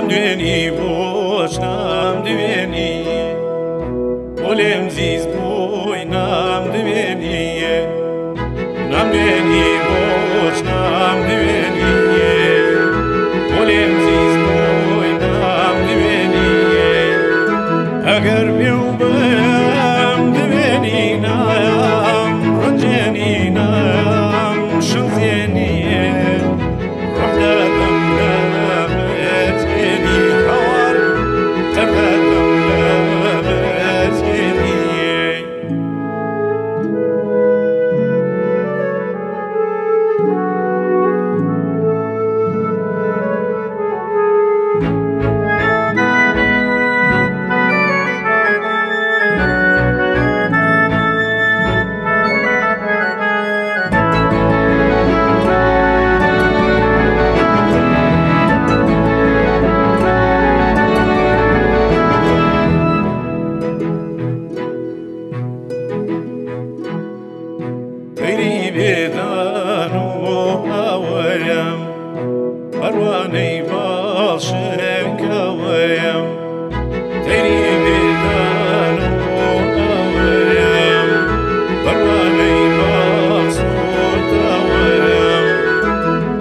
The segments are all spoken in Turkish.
Shkam dweni, bu, shkam dweni Olem zi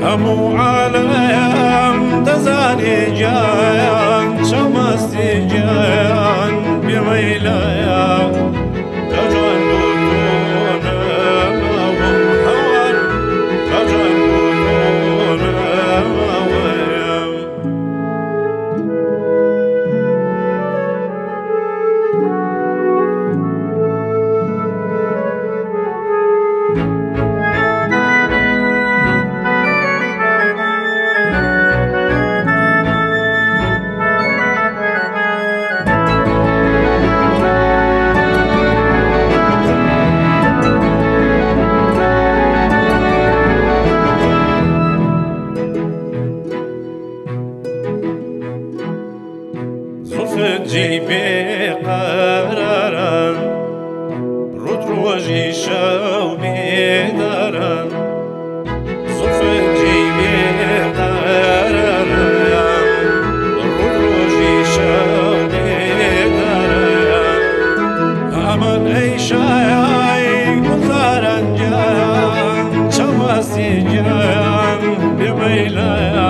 هەموو عالەیان تزاري جايان شمس جايان بێمەیلایە تجي بقرارا رد رواجي شاو بدارا صف تجي بقرارا رد رواجي شاو بدارا أمان أي شاي قدارا جايا شواسي جايا بميلايا